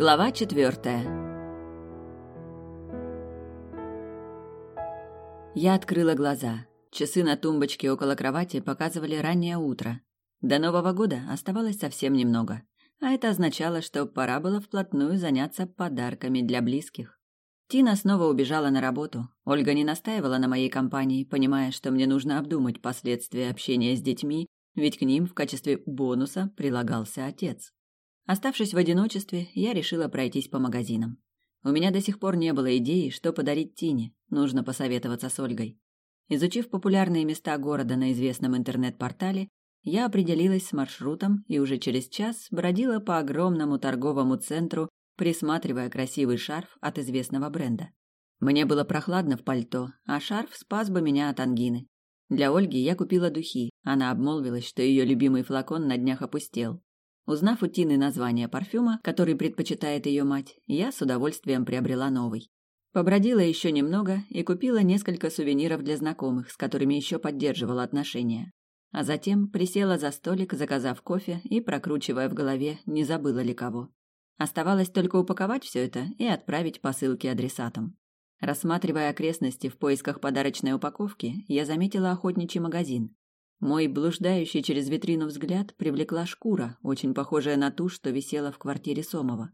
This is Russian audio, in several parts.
Глава четвертая. Я открыла глаза. Часы на тумбочке около кровати показывали раннее утро. До Нового года оставалось совсем немного, а это означало, что пора было вплотную заняться подарками для близких. Тина снова убежала на работу. Ольга не настаивала на моей компании, понимая, что мне нужно обдумать последствия общения с детьми, ведь к ним в качестве бонуса прилагался отец. Оставшись в одиночестве, я решила пройтись по магазинам. У меня до сих пор не было идеи, что подарить Тине, нужно посоветоваться с Ольгой. Изучив популярные места города на известном интернет-портале, я определилась с маршрутом и уже через час бродила по огромному торговому центру, присматривая красивый шарф от известного бренда. Мне было прохладно в пальто, а шарф спас бы меня от ангины. Для Ольги я купила духи. Она обмолвилась, что ее любимый флакон на днях опустел. Узнав у Тины название парфюма, который предпочитает ее мать, я с удовольствием приобрела новый. Побродила еще немного и купила несколько сувениров для знакомых, с которыми еще поддерживала отношения. А затем присела за столик, заказав кофе и, прокручивая в голове, не забыла ли кого. Оставалось только упаковать все это и отправить посылки адресатам. Рассматривая окрестности в поисках подарочной упаковки, я заметила охотничий магазин. Мой блуждающий через витрину взгляд привлекла шкура, очень похожая на ту, что висела в квартире Сомова.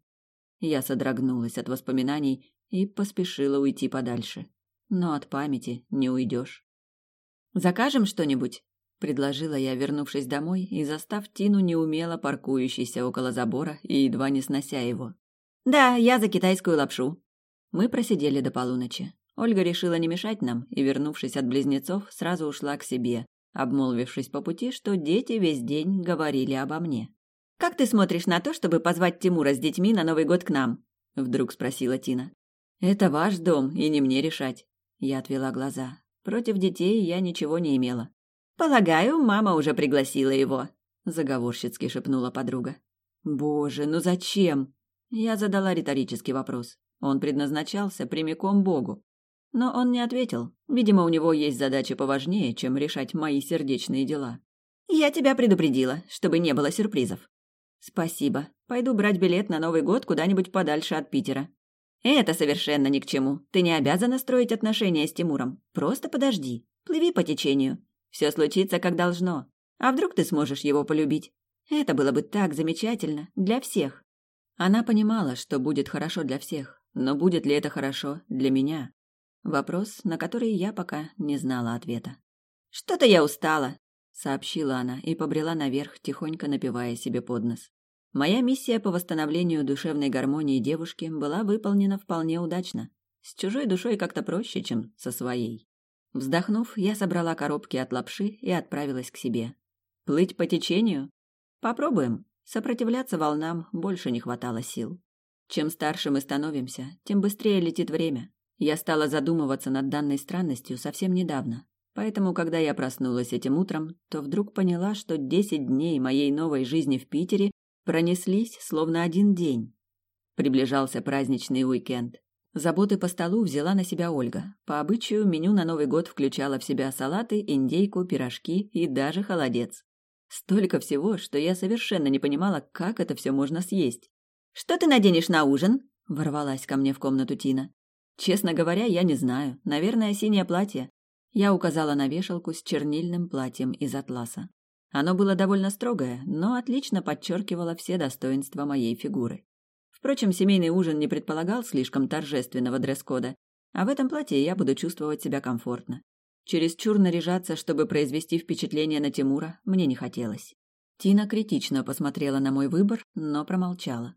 Я содрогнулась от воспоминаний и поспешила уйти подальше. Но от памяти не уйдешь. «Закажем что-нибудь?» — предложила я, вернувшись домой и застав Тину неумело паркующейся около забора и едва не снося его. «Да, я за китайскую лапшу». Мы просидели до полуночи. Ольга решила не мешать нам и, вернувшись от близнецов, сразу ушла к себе, обмолвившись по пути, что дети весь день говорили обо мне. «Как ты смотришь на то, чтобы позвать Тимура с детьми на Новый год к нам?» – вдруг спросила Тина. «Это ваш дом, и не мне решать». Я отвела глаза. Против детей я ничего не имела. «Полагаю, мама уже пригласила его», – заговорщицки шепнула подруга. «Боже, ну зачем?» Я задала риторический вопрос. Он предназначался прямиком Богу. Но он не ответил. Видимо, у него есть задачи поважнее, чем решать мои сердечные дела. «Я тебя предупредила, чтобы не было сюрпризов». «Спасибо. Пойду брать билет на Новый год куда-нибудь подальше от Питера». «Это совершенно ни к чему. Ты не обязана строить отношения с Тимуром. Просто подожди. Плыви по течению. Все случится, как должно. А вдруг ты сможешь его полюбить? Это было бы так замечательно. Для всех». Она понимала, что будет хорошо для всех. Но будет ли это хорошо для меня? Вопрос, на который я пока не знала ответа. «Что-то я устала», — сообщила она и побрела наверх, тихонько напивая себе под нос. Моя миссия по восстановлению душевной гармонии девушки была выполнена вполне удачно. С чужой душой как-то проще, чем со своей. Вздохнув, я собрала коробки от лапши и отправилась к себе. Плыть по течению? Попробуем. Сопротивляться волнам больше не хватало сил. Чем старше мы становимся, тем быстрее летит время. Я стала задумываться над данной странностью совсем недавно. Поэтому, когда я проснулась этим утром, то вдруг поняла, что десять дней моей новой жизни в Питере пронеслись словно один день. Приближался праздничный уикенд. Заботы по столу взяла на себя Ольга. По обычаю меню на Новый год включало в себя салаты, индейку, пирожки и даже холодец. Столько всего, что я совершенно не понимала, как это все можно съесть. «Что ты наденешь на ужин?» – ворвалась ко мне в комнату Тина. Честно говоря, я не знаю. Наверное, синее платье. Я указала на вешалку с чернильным платьем из атласа. Оно было довольно строгое, но отлично подчеркивало все достоинства моей фигуры. Впрочем, семейный ужин не предполагал слишком торжественного дресс-кода, а в этом платье я буду чувствовать себя комфортно. Чересчур наряжаться, чтобы произвести впечатление на Тимура, мне не хотелось. Тина критично посмотрела на мой выбор, но промолчала.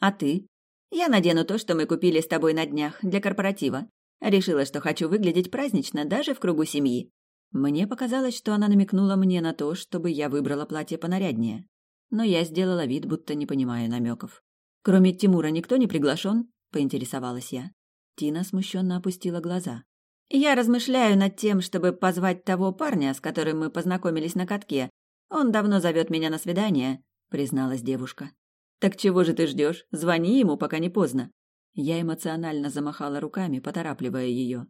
«А ты?» Я надену то, что мы купили с тобой на днях для корпоратива. Решила, что хочу выглядеть празднично даже в кругу семьи. Мне показалось, что она намекнула мне на то, чтобы я выбрала платье понаряднее. Но я сделала вид, будто не понимаю намеков. Кроме Тимура никто не приглашен? поинтересовалась я. Тина смущенно опустила глаза. Я размышляю над тем, чтобы позвать того парня, с которым мы познакомились на катке. Он давно зовет меня на свидание, призналась девушка. Так чего же ты ждешь? Звони ему, пока не поздно. Я эмоционально замахала руками, поторапливая ее.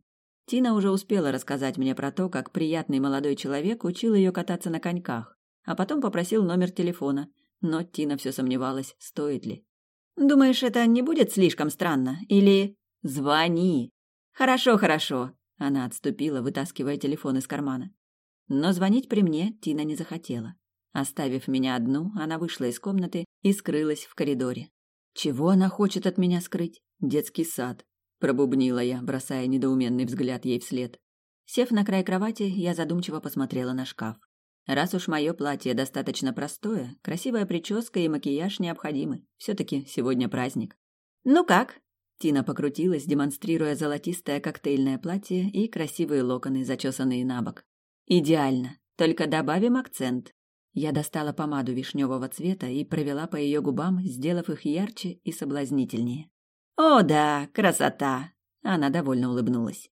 Тина уже успела рассказать мне про то, как приятный молодой человек учил ее кататься на коньках, а потом попросил номер телефона, но Тина все сомневалась, стоит ли. Думаешь, это не будет слишком странно? Или... Звони. Хорошо, хорошо. Она отступила, вытаскивая телефон из кармана. Но звонить при мне Тина не захотела. Оставив меня одну, она вышла из комнаты и скрылась в коридоре. Чего она хочет от меня скрыть? Детский сад. Пробубнила я, бросая недоуменный взгляд ей вслед. Сев на край кровати, я задумчиво посмотрела на шкаф. Раз уж мое платье достаточно простое, красивая прическа и макияж необходимы. Все-таки сегодня праздник. «Ну как?» Тина покрутилась, демонстрируя золотистое коктейльное платье и красивые локоны, зачесанные на бок. «Идеально. Только добавим акцент». Я достала помаду вишневого цвета и провела по ее губам, сделав их ярче и соблазнительнее. «О да, красота!» Она довольно улыбнулась.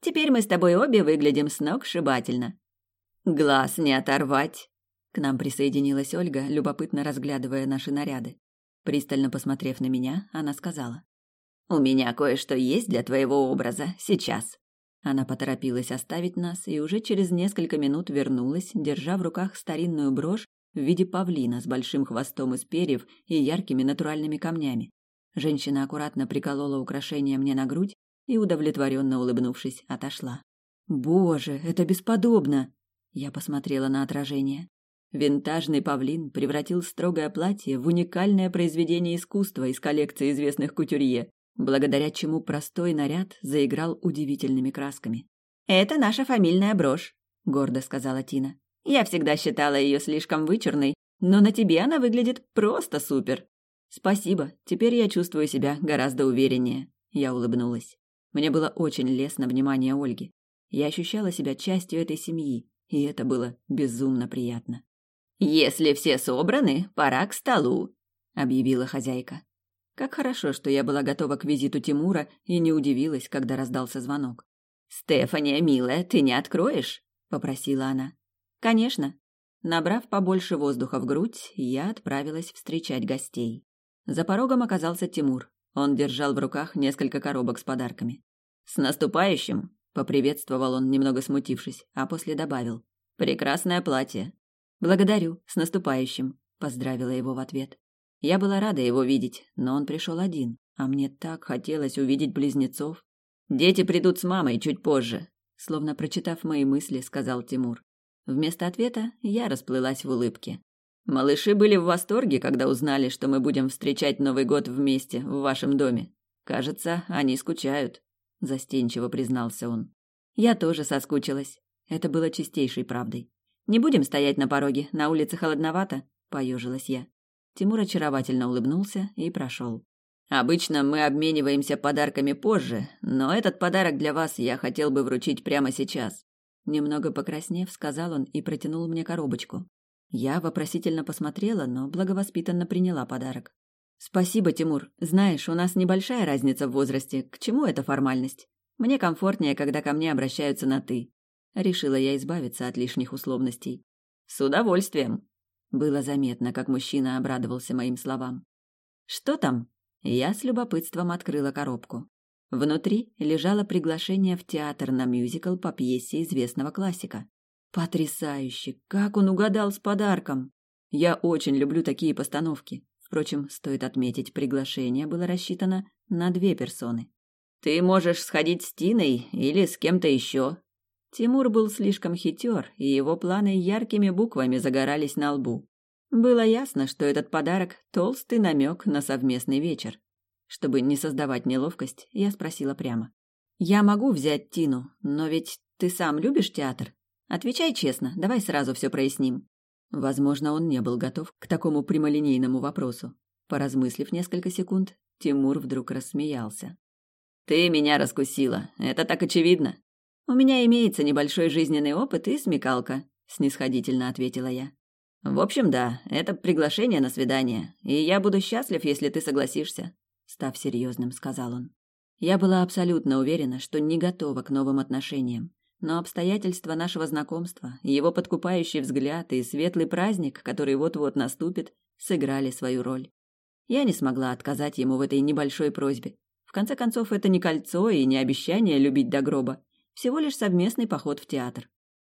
«Теперь мы с тобой обе выглядим с ног сшибательно. Глаз не оторвать. К нам присоединилась Ольга, любопытно разглядывая наши наряды. Пристально посмотрев на меня, она сказала: "У меня кое-что есть для твоего образа сейчас". Она поторопилась оставить нас и уже через несколько минут вернулась, держа в руках старинную брошь в виде павлина с большим хвостом из перьев и яркими натуральными камнями. Женщина аккуратно приколола украшение мне на грудь и, удовлетворенно улыбнувшись, отошла. «Боже, это бесподобно!» Я посмотрела на отражение. Винтажный павлин превратил строгое платье в уникальное произведение искусства из коллекции известных кутюрье, благодаря чему простой наряд заиграл удивительными красками. «Это наша фамильная брошь», — гордо сказала Тина. «Я всегда считала ее слишком вычурной, но на тебе она выглядит просто супер». «Спасибо, теперь я чувствую себя гораздо увереннее», — я улыбнулась. Мне было очень лестно внимание Ольги. Я ощущала себя частью этой семьи, и это было безумно приятно. «Если все собраны, пора к столу», — объявила хозяйка. Как хорошо, что я была готова к визиту Тимура и не удивилась, когда раздался звонок. «Стефания, милая, ты не откроешь?» — попросила она. «Конечно». Набрав побольше воздуха в грудь, я отправилась встречать гостей. За порогом оказался Тимур. Он держал в руках несколько коробок с подарками. «С наступающим!» Поприветствовал он, немного смутившись, а после добавил. «Прекрасное платье». «Благодарю, с наступающим», — поздравила его в ответ. Я была рада его видеть, но он пришел один, а мне так хотелось увидеть близнецов. «Дети придут с мамой чуть позже», — словно прочитав мои мысли, сказал Тимур. Вместо ответа я расплылась в улыбке. «Малыши были в восторге, когда узнали, что мы будем встречать Новый год вместе в вашем доме. Кажется, они скучают» застенчиво признался он. Я тоже соскучилась. Это было чистейшей правдой. Не будем стоять на пороге, на улице холодновато, поежилась я. Тимур очаровательно улыбнулся и прошел. Обычно мы обмениваемся подарками позже, но этот подарок для вас я хотел бы вручить прямо сейчас. Немного покраснев, сказал он и протянул мне коробочку. Я вопросительно посмотрела, но благовоспитанно приняла подарок. Спасибо, Тимур. Знаешь, у нас небольшая разница в возрасте. К чему эта формальность? Мне комфортнее, когда ко мне обращаются на ты. Решила я избавиться от лишних условностей. С удовольствием. Было заметно, как мужчина обрадовался моим словам. Что там? Я с любопытством открыла коробку. Внутри лежало приглашение в театр на мюзикл по пьесе известного классика. Потрясающе! Как он угадал с подарком! Я очень люблю такие постановки. Впрочем, стоит отметить, приглашение было рассчитано на две персоны. «Ты можешь сходить с Тиной или с кем-то еще». Тимур был слишком хитер, и его планы яркими буквами загорались на лбу. Было ясно, что этот подарок – толстый намек на совместный вечер. Чтобы не создавать неловкость, я спросила прямо. «Я могу взять Тину, но ведь ты сам любишь театр? Отвечай честно, давай сразу все проясним». Возможно, он не был готов к такому прямолинейному вопросу. Поразмыслив несколько секунд, Тимур вдруг рассмеялся. «Ты меня раскусила. Это так очевидно. У меня имеется небольшой жизненный опыт и смекалка», — снисходительно ответила я. «В общем, да, это приглашение на свидание, и я буду счастлив, если ты согласишься», — став серьезным, сказал он. Я была абсолютно уверена, что не готова к новым отношениям, но обстоятельства нашего знакомства, его подкупающий взгляд и светлый праздник, который вот-вот наступит, сыграли свою роль. Я не смогла отказать ему в этой небольшой просьбе. В конце концов, это не кольцо и не обещание любить до гроба, всего лишь совместный поход в театр.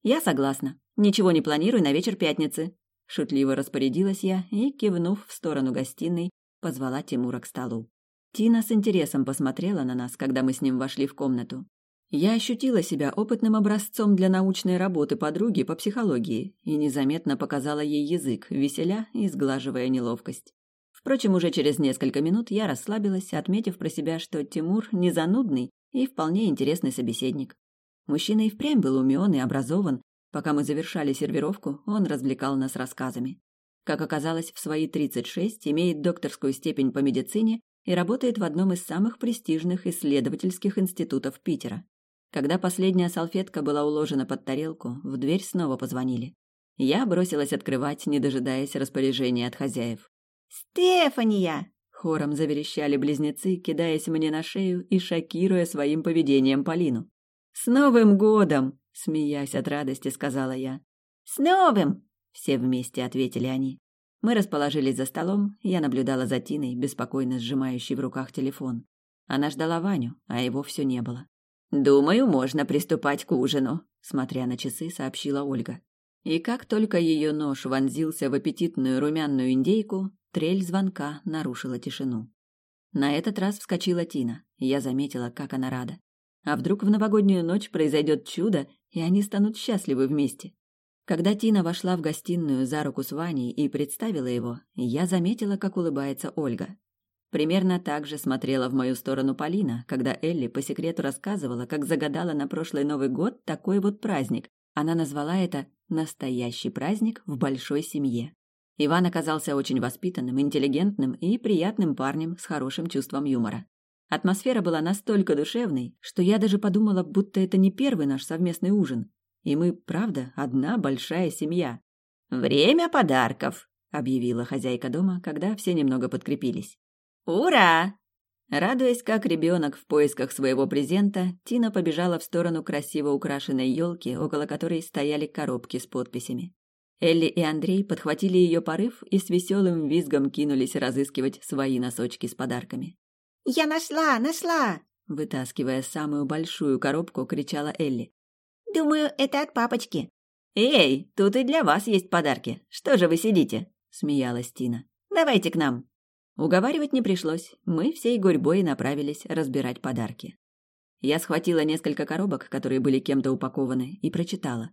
Я согласна. Ничего не планирую на вечер пятницы, шутливо распорядилась я и, кивнув в сторону гостиной, позвала Тимура к столу. Тина с интересом посмотрела на нас, когда мы с ним вошли в комнату. Я ощутила себя опытным образцом для научной работы подруги по психологии и незаметно показала ей язык, веселя и сглаживая неловкость. Впрочем, уже через несколько минут я расслабилась, отметив про себя, что Тимур не занудный и вполне интересный собеседник. Мужчина и впрямь был умен и образован. Пока мы завершали сервировку, он развлекал нас рассказами. Как оказалось, в свои 36 имеет докторскую степень по медицине и работает в одном из самых престижных исследовательских институтов Питера. Когда последняя салфетка была уложена под тарелку, в дверь снова позвонили. Я бросилась открывать, не дожидаясь распоряжения от хозяев. «Стефания!» — хором заверещали близнецы, кидаясь мне на шею и шокируя своим поведением Полину. «С Новым годом!» — смеясь от радости, сказала я. «С новым!» — все вместе ответили они. Мы расположились за столом, я наблюдала за Тиной, беспокойно сжимающей в руках телефон. Она ждала Ваню, а его все не было. «Думаю, можно приступать к ужину», — смотря на часы, сообщила Ольга. И как только ее нож вонзился в аппетитную румяную индейку, трель звонка нарушила тишину. На этот раз вскочила Тина, я заметила, как она рада. А вдруг в новогоднюю ночь произойдет чудо, и они станут счастливы вместе? Когда Тина вошла в гостиную за руку с Ваней и представила его, я заметила, как улыбается Ольга. Примерно так же смотрела в мою сторону Полина, когда Элли по секрету рассказывала, как загадала на прошлый Новый год такой вот праздник. Она назвала это «настоящий праздник в большой семье». Иван оказался очень воспитанным, интеллигентным и приятным парнем с хорошим чувством юмора. Атмосфера была настолько душевной, что я даже подумала, будто это не первый наш совместный ужин. И мы, правда, одна большая семья. «Время подарков», — объявила хозяйка дома, когда все немного подкрепились. «Ура!» Радуясь, как ребенок в поисках своего презента, Тина побежала в сторону красиво украшенной елки, около которой стояли коробки с подписями. Элли и Андрей подхватили ее порыв и с веселым визгом кинулись разыскивать свои носочки с подарками. «Я нашла, нашла!» Вытаскивая самую большую коробку, кричала Элли. «Думаю, это от папочки». «Эй, тут и для вас есть подарки. Что же вы сидите?» – смеялась Тина. «Давайте к нам». Уговаривать не пришлось, мы всей гурьбой направились разбирать подарки. Я схватила несколько коробок, которые были кем-то упакованы, и прочитала.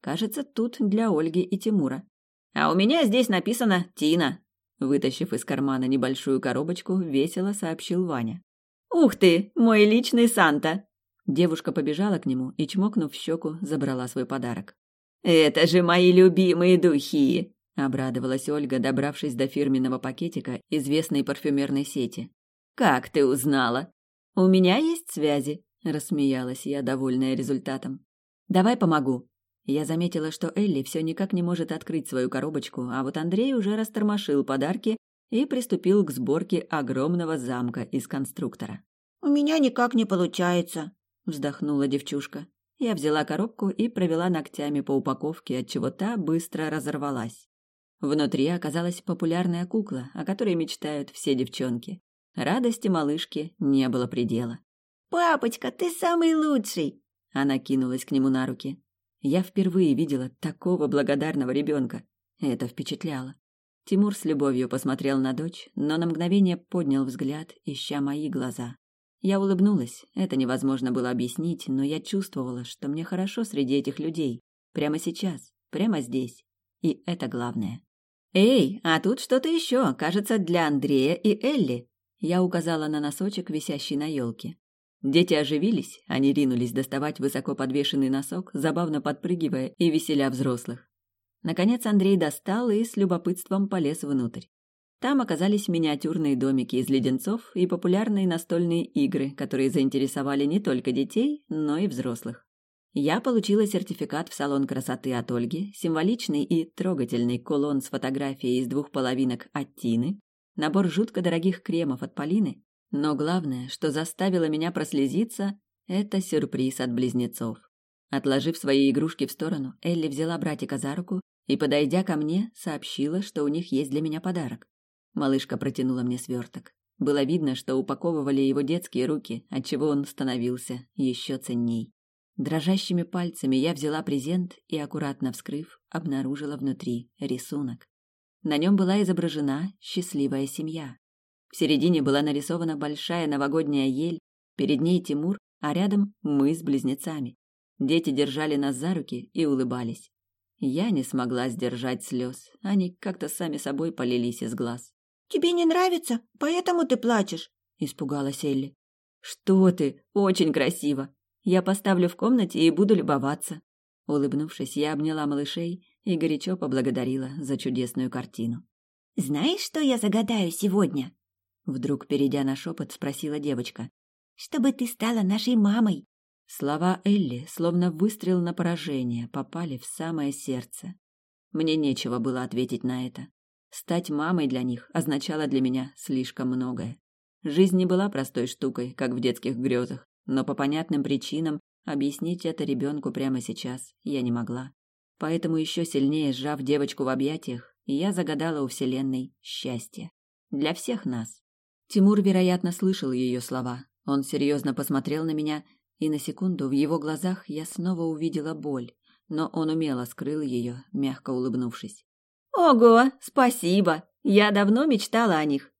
Кажется, тут для Ольги и Тимура. «А у меня здесь написано «Тина», Вытащив из кармана небольшую коробочку, весело сообщил Ваня. «Ух ты, мой личный Санта!» Девушка побежала к нему и, чмокнув в щеку, забрала свой подарок. «Это же мои любимые духи!» Обрадовалась Ольга, добравшись до фирменного пакетика известной парфюмерной сети. «Как ты узнала?» «У меня есть связи», — рассмеялась я, довольная результатом. «Давай помогу». Я заметила, что Элли все никак не может открыть свою коробочку, а вот Андрей уже растормошил подарки и приступил к сборке огромного замка из конструктора. «У меня никак не получается», — вздохнула девчушка. Я взяла коробку и провела ногтями по упаковке, отчего та быстро разорвалась. Внутри оказалась популярная кукла, о которой мечтают все девчонки. Радости малышки не было предела. «Папочка, ты самый лучший!» Она кинулась к нему на руки. Я впервые видела такого благодарного ребенка. Это впечатляло. Тимур с любовью посмотрел на дочь, но на мгновение поднял взгляд, ища мои глаза. Я улыбнулась, это невозможно было объяснить, но я чувствовала, что мне хорошо среди этих людей. Прямо сейчас, прямо здесь. И это главное. «Эй, а тут что-то еще, кажется, для Андрея и Элли!» Я указала на носочек, висящий на елке. Дети оживились, они ринулись доставать высоко подвешенный носок, забавно подпрыгивая и веселя взрослых. Наконец Андрей достал и с любопытством полез внутрь. Там оказались миниатюрные домики из леденцов и популярные настольные игры, которые заинтересовали не только детей, но и взрослых. Я получила сертификат в салон красоты от Ольги, символичный и трогательный кулон с фотографией из двух половинок от Тины, набор жутко дорогих кремов от Полины, но главное, что заставило меня прослезиться, это сюрприз от близнецов. Отложив свои игрушки в сторону, Элли взяла братика за руку и, подойдя ко мне, сообщила, что у них есть для меня подарок. Малышка протянула мне сверток. Было видно, что упаковывали его детские руки, отчего он становился еще ценней. Дрожащими пальцами я взяла презент и, аккуратно вскрыв, обнаружила внутри рисунок. На нем была изображена счастливая семья. В середине была нарисована большая новогодняя ель, перед ней Тимур, а рядом мы с близнецами. Дети держали нас за руки и улыбались. Я не смогла сдержать слез, они как-то сами собой полились из глаз. «Тебе не нравится, поэтому ты плачешь?» – испугалась Элли. «Что ты? Очень красиво! Я поставлю в комнате и буду любоваться!» Улыбнувшись, я обняла малышей и горячо поблагодарила за чудесную картину. «Знаешь, что я загадаю сегодня?» Вдруг, перейдя на шепот, спросила девочка. «Чтобы ты стала нашей мамой!» Слова Элли, словно выстрел на поражение, попали в самое сердце. Мне нечего было ответить на это. Стать мамой для них означало для меня слишком многое. Жизнь не была простой штукой, как в детских грезах, но по понятным причинам объяснить это ребенку прямо сейчас я не могла. Поэтому еще сильнее сжав девочку в объятиях, я загадала у Вселенной счастье. Для всех нас. Тимур, вероятно, слышал ее слова. Он серьезно посмотрел на меня, и на секунду в его глазах я снова увидела боль, но он умело скрыл ее, мягко улыбнувшись. «Ого, спасибо! Я давно мечтала о них!»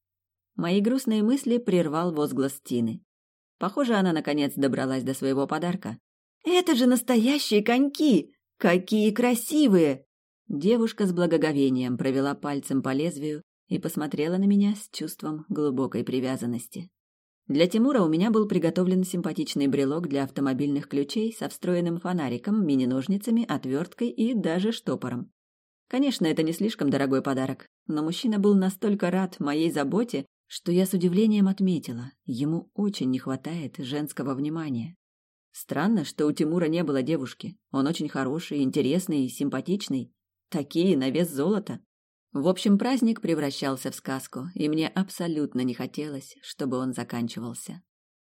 Мои грустные мысли прервал возглас Тины. Похоже, она наконец добралась до своего подарка. «Это же настоящие коньки! Какие красивые!» Девушка с благоговением провела пальцем по лезвию и посмотрела на меня с чувством глубокой привязанности. Для Тимура у меня был приготовлен симпатичный брелок для автомобильных ключей со встроенным фонариком, мини-ножницами, отверткой и даже штопором. Конечно, это не слишком дорогой подарок, но мужчина был настолько рад моей заботе, что я с удивлением отметила, ему очень не хватает женского внимания. Странно, что у Тимура не было девушки. Он очень хороший, интересный и симпатичный. Такие на вес золота. В общем, праздник превращался в сказку, и мне абсолютно не хотелось, чтобы он заканчивался.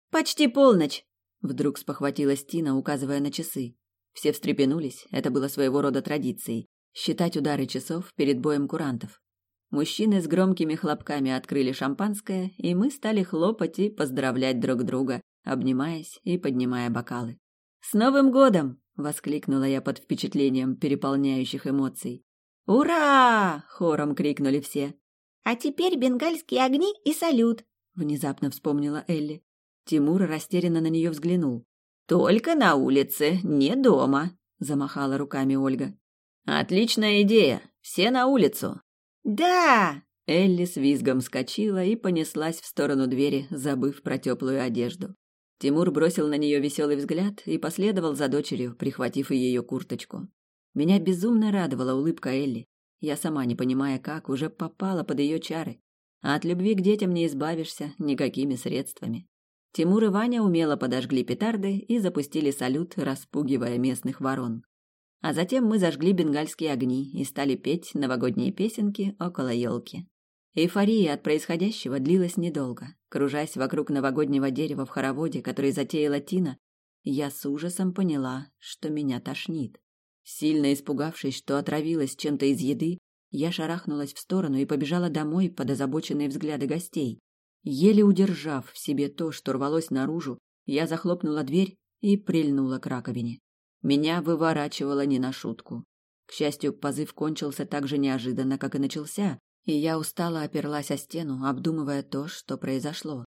«Почти полночь!» — вдруг спохватилась Тина, указывая на часы. Все встрепенулись, это было своего рода традицией — считать удары часов перед боем курантов. Мужчины с громкими хлопками открыли шампанское, и мы стали хлопать и поздравлять друг друга, обнимаясь и поднимая бокалы. «С Новым годом!» — воскликнула я под впечатлением переполняющих эмоций. «Ура!» — хором крикнули все. «А теперь бенгальские огни и салют!» — внезапно вспомнила Элли. Тимур растерянно на нее взглянул. «Только на улице, не дома!» — замахала руками Ольга. «Отличная идея! Все на улицу!» «Да!» Элли с визгом вскочила и понеслась в сторону двери, забыв про теплую одежду. Тимур бросил на нее веселый взгляд и последовал за дочерью, прихватив ее курточку. Меня безумно радовала улыбка Элли. Я сама, не понимая как, уже попала под ее чары. А от любви к детям не избавишься никакими средствами. Тимур и Ваня умело подожгли петарды и запустили салют, распугивая местных ворон. А затем мы зажгли бенгальские огни и стали петь новогодние песенки около елки. Эйфория от происходящего длилась недолго. Кружась вокруг новогоднего дерева в хороводе, который затеяла Тина, я с ужасом поняла, что меня тошнит. Сильно испугавшись, что отравилась чем-то из еды, я шарахнулась в сторону и побежала домой под озабоченные взгляды гостей. Еле удержав в себе то, что рвалось наружу, я захлопнула дверь и прильнула к раковине. Меня выворачивало не на шутку. К счастью, позыв кончился так же неожиданно, как и начался, и я устало оперлась о стену, обдумывая то, что произошло.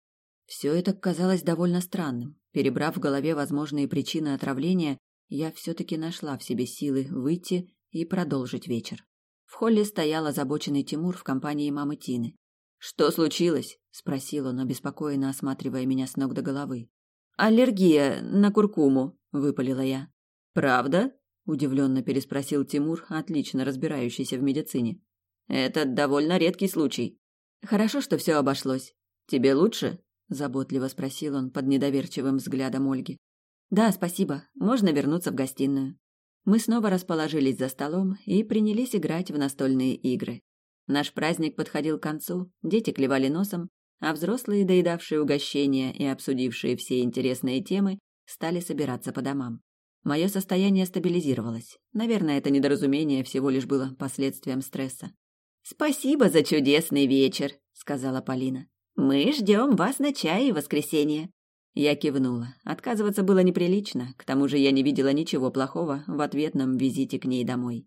Все это казалось довольно странным. Перебрав в голове возможные причины отравления, я все-таки нашла в себе силы выйти и продолжить вечер. В холле стоял озабоченный Тимур в компании мамы Тины. «Что случилось?» – спросил он, обеспокоенно осматривая меня с ног до головы. «Аллергия на куркуму», – выпалила я. «Правда?» – удивленно переспросил Тимур, отлично разбирающийся в медицине. «Это довольно редкий случай. Хорошо, что все обошлось. Тебе лучше?» – заботливо спросил он под недоверчивым взглядом Ольги. Да, спасибо. Можно вернуться в гостиную. Мы снова расположились за столом и принялись играть в настольные игры. Наш праздник подходил к концу, дети клевали носом, а взрослые, доедавшие угощения и обсудившие все интересные темы, стали собираться по домам. Мое состояние стабилизировалось. Наверное, это недоразумение всего лишь было последствием стресса. «Спасибо за чудесный вечер», — сказала Полина. «Мы ждем вас на чае в воскресенье». Я кивнула. Отказываться было неприлично, к тому же я не видела ничего плохого в ответном визите к ней домой.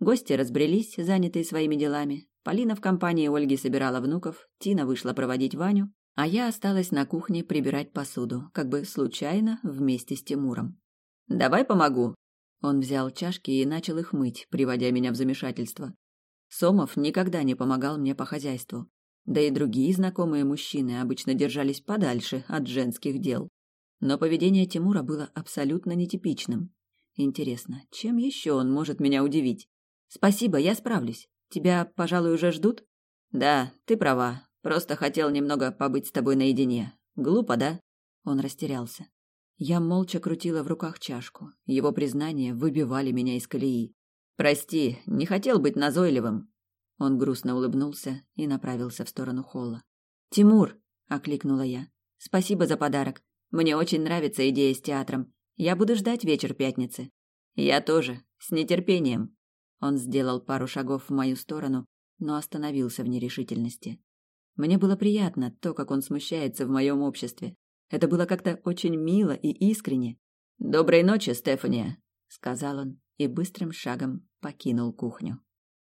Гости разбрелись, занятые своими делами, Полина в компании Ольги собирала внуков, Тина вышла проводить Ваню, а я осталась на кухне прибирать посуду, как бы случайно вместе с Тимуром. «Давай помогу». Он взял чашки и начал их мыть, приводя меня в замешательство. Сомов никогда не помогал мне по хозяйству. Да и другие знакомые мужчины обычно держались подальше от женских дел. Но поведение Тимура было абсолютно нетипичным. Интересно, чем еще он может меня удивить? Спасибо, я справлюсь. Тебя, пожалуй, уже ждут? Да, ты права. Просто хотел немного побыть с тобой наедине. Глупо, да? Он растерялся. Я молча крутила в руках чашку. Его признания выбивали меня из колеи. Прости, не хотел быть назойливым. Он грустно улыбнулся и направился в сторону холла. Тимур, окликнула я. Спасибо за подарок. Мне очень нравится идея с театром. Я буду ждать вечер пятницы. Я тоже, с нетерпением. Он сделал пару шагов в мою сторону, но остановился в нерешительности. Мне было приятно то, как он смущается в моем обществе. Это было как-то очень мило и искренне. «Доброй ночи, Стефания», — сказал он и быстрым шагом покинул кухню.